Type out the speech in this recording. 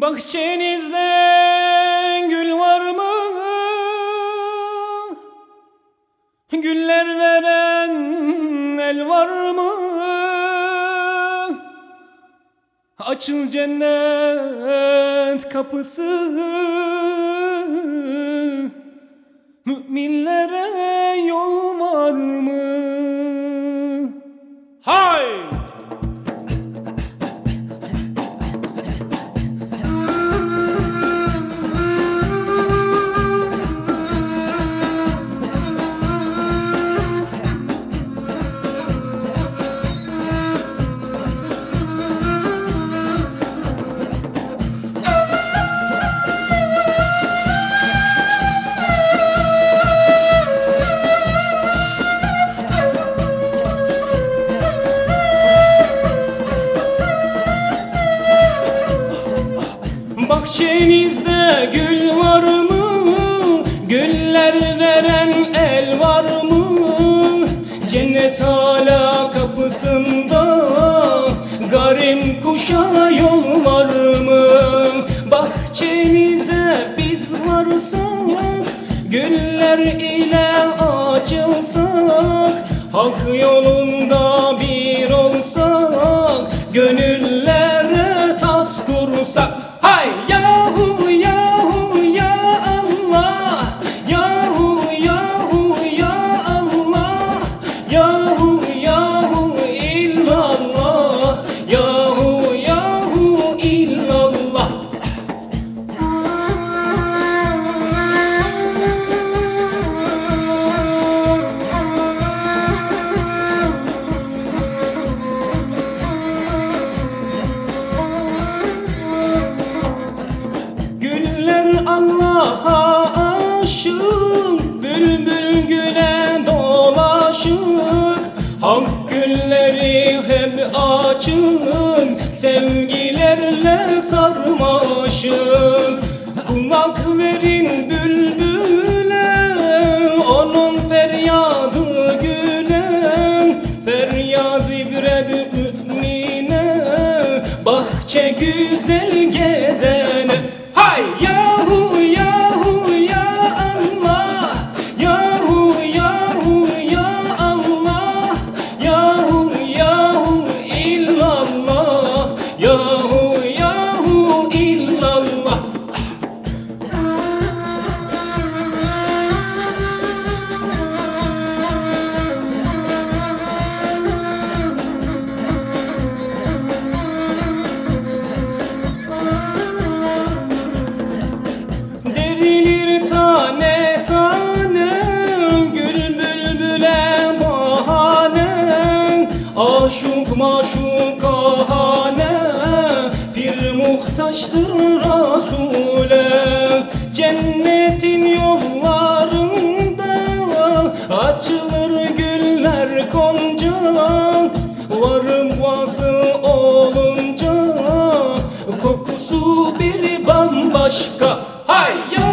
Bahçenizde gül var mı? Güller veren el var mı? Açıl cennet kapısı Bahçenizde gül var mı? Güller veren el var mı? Cennet hala kapısında Garim kuşa yol var mı? Bahçenize biz varsak Güller ile açılsak Hak yolunda bir olsak Gönüllere aşık Bülbül güle dolaşık. Hak gülleri hep açık Sevgilerle sarmaşık. Kulak verin bülbüle Onun feryadı güle. Feryad ibret mümine Bahçe güzel gezene Aşık maşuk kahane. Bir muhtaçtır Rasule. Cennetin yollarında Açılır güller konca. Varım vası olunca Kokusu bir bambaşka. Hay yahu